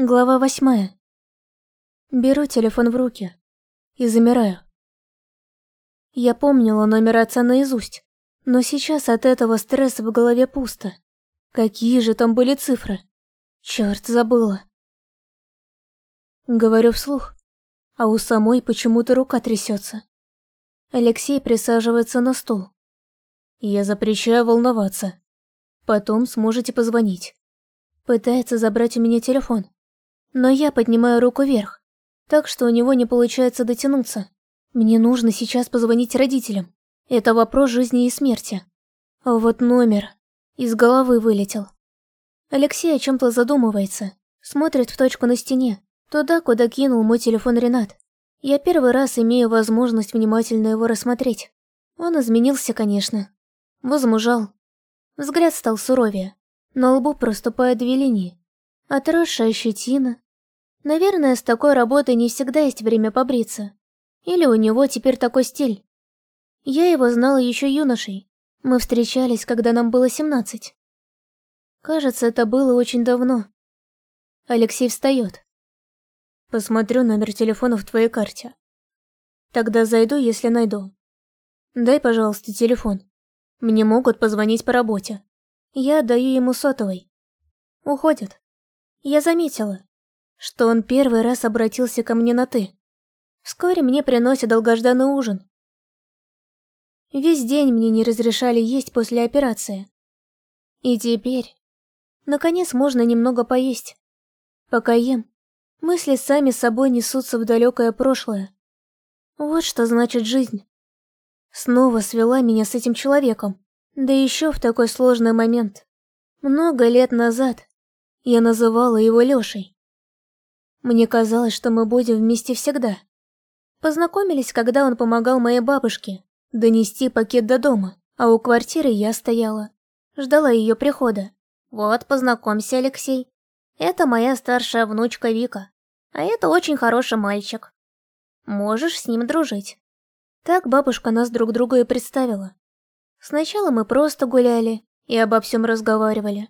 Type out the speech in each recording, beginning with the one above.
Глава восьмая. Беру телефон в руки и замираю. Я помнила номер отца наизусть, но сейчас от этого стресса в голове пусто. Какие же там были цифры? Черт, забыла. Говорю вслух, а у самой почему-то рука трясется. Алексей присаживается на стул. Я запрещаю волноваться. Потом сможете позвонить. Пытается забрать у меня телефон. Но я поднимаю руку вверх, так что у него не получается дотянуться. Мне нужно сейчас позвонить родителям. Это вопрос жизни и смерти. А вот номер из головы вылетел. Алексей о чем-то задумывается, смотрит в точку на стене, туда, куда кинул мой телефон Ренат. Я первый раз имею возможность внимательно его рассмотреть. Он изменился, конечно. Возмужал. Взгляд стал суровее. На лбу проступают две линии. Отросшая щетина, Наверное, с такой работой не всегда есть время побриться. Или у него теперь такой стиль. Я его знала еще юношей. Мы встречались, когда нам было 17. Кажется, это было очень давно. Алексей встает. Посмотрю номер телефона в твоей карте. Тогда зайду, если найду. Дай, пожалуйста, телефон. Мне могут позвонить по работе. Я отдаю ему сотовый. Уходит. Я заметила что он первый раз обратился ко мне на «ты». Вскоре мне приносят долгожданный ужин. Весь день мне не разрешали есть после операции. И теперь, наконец, можно немного поесть. Пока ем, мысли сами собой несутся в далекое прошлое. Вот что значит жизнь. Снова свела меня с этим человеком, да еще в такой сложный момент. Много лет назад я называла его Лешей. Мне казалось, что мы будем вместе всегда. Познакомились, когда он помогал моей бабушке донести пакет до дома, а у квартиры я стояла. Ждала ее прихода. Вот, познакомься, Алексей. Это моя старшая внучка Вика. А это очень хороший мальчик. Можешь с ним дружить. Так бабушка нас друг друга и представила. Сначала мы просто гуляли и обо всем разговаривали.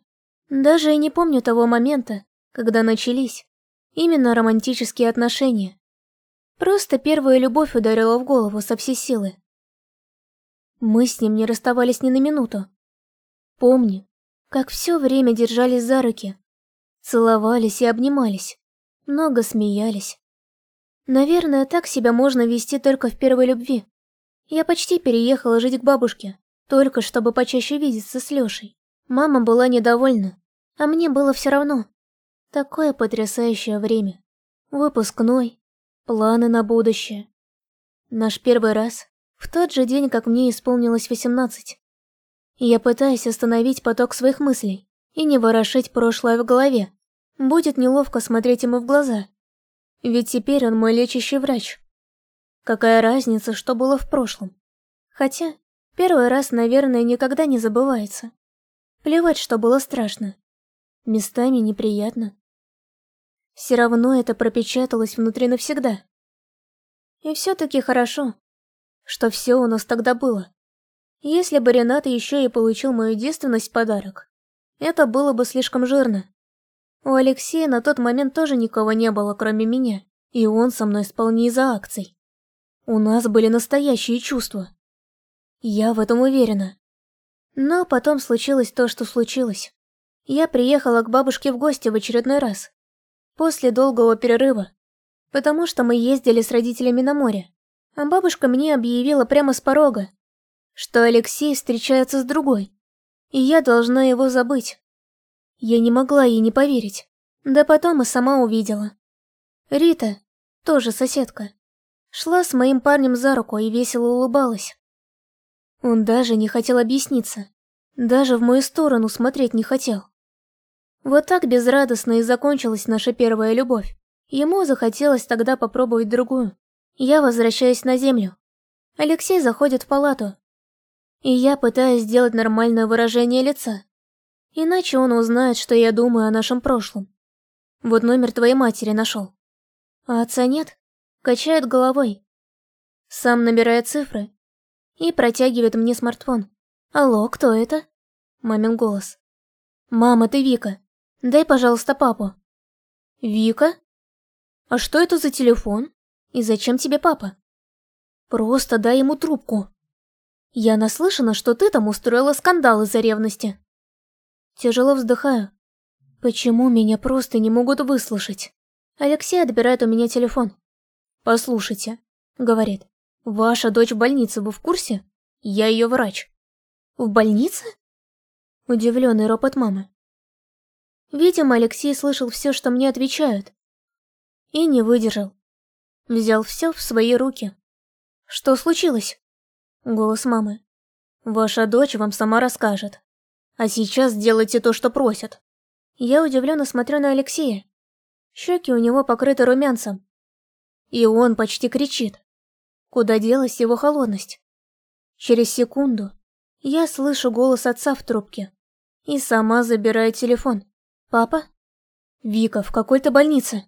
Даже и не помню того момента, когда начались. Именно романтические отношения. Просто первая любовь ударила в голову со всей силы. Мы с ним не расставались ни на минуту. Помню, как все время держались за руки, целовались и обнимались, много смеялись. Наверное, так себя можно вести только в первой любви. Я почти переехала жить к бабушке, только чтобы почаще видеться с Лешей. Мама была недовольна, а мне было все равно. Такое потрясающее время. Выпускной, планы на будущее. Наш первый раз, в тот же день, как мне исполнилось 18. Я пытаюсь остановить поток своих мыслей и не ворошить прошлое в голове. Будет неловко смотреть ему в глаза. Ведь теперь он мой лечащий врач. Какая разница, что было в прошлом? Хотя, первый раз, наверное, никогда не забывается. Плевать, что было страшно. Местами неприятно. Все равно это пропечаталось внутри навсегда. И все-таки хорошо, что все у нас тогда было. Если бы Ренат еще и получил мою девственность в подарок, это было бы слишком жирно. У Алексея на тот момент тоже никого не было, кроме меня, и он со мной спал не из-за акций. У нас были настоящие чувства. Я в этом уверена. Но потом случилось то, что случилось. Я приехала к бабушке в гости в очередной раз. После долгого перерыва. Потому что мы ездили с родителями на море. А бабушка мне объявила прямо с порога, что Алексей встречается с другой. И я должна его забыть. Я не могла ей не поверить. Да потом и сама увидела. Рита, тоже соседка, шла с моим парнем за руку и весело улыбалась. Он даже не хотел объясниться. Даже в мою сторону смотреть не хотел. Вот так безрадостно и закончилась наша первая любовь. Ему захотелось тогда попробовать другую. Я возвращаюсь на землю. Алексей заходит в палату. И я пытаюсь сделать нормальное выражение лица. Иначе он узнает, что я думаю о нашем прошлом. Вот номер твоей матери нашел. А отца нет? Качает головой. Сам набирает цифры. И протягивает мне смартфон. Алло, кто это? Мамин голос. Мама, ты Вика. Дай, пожалуйста, папу. Вика? А что это за телефон? И зачем тебе папа? Просто дай ему трубку. Я наслышана, что ты там устроила скандал из-за ревности. Тяжело вздыхаю. Почему меня просто не могут выслушать? Алексей отбирает у меня телефон. «Послушайте», — говорит, — «ваша дочь в больнице, вы в курсе? Я ее врач». «В больнице?» Удивленный ропот мамы. Видимо, Алексей слышал все, что мне отвечают. И не выдержал. Взял все в свои руки. «Что случилось?» Голос мамы. «Ваша дочь вам сама расскажет. А сейчас делайте то, что просят». Я удивленно смотрю на Алексея. Щеки у него покрыты румянцем. И он почти кричит. Куда делась его холодность? Через секунду я слышу голос отца в трубке. И сама забираю телефон. «Папа?» «Вика, в какой-то больнице».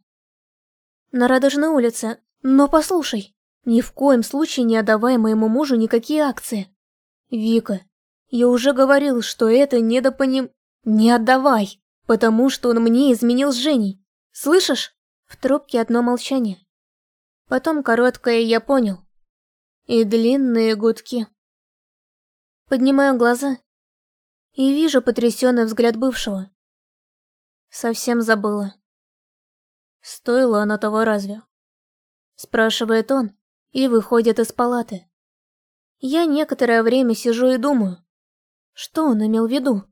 «На Радужной улице. Но послушай, ни в коем случае не отдавай моему мужу никакие акции. Вика, я уже говорил, что это недопоним... Не отдавай, потому что он мне изменил с Женей. Слышишь?» В трубке одно молчание. Потом короткое «я понял». И длинные гудки. Поднимаю глаза и вижу потрясенный взгляд бывшего. Совсем забыла. Стоило оно того разве? Спрашивает он и выходит из палаты. Я некоторое время сижу и думаю, что он имел в виду.